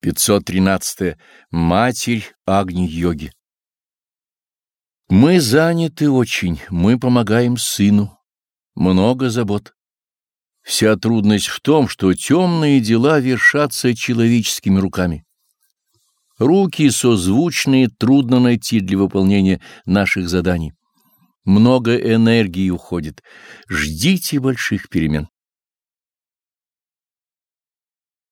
513. -е. Матерь Агни-йоги. Мы заняты очень, мы помогаем сыну. Много забот. Вся трудность в том, что темные дела вершатся человеческими руками. Руки созвучные трудно найти для выполнения наших заданий. Много энергии уходит. Ждите больших перемен.